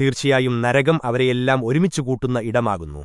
തീർച്ചയായും നരകം അവരെയെല്ലാം ഒരുമിച്ചു കൂട്ടുന്ന ഇടമാകുന്നു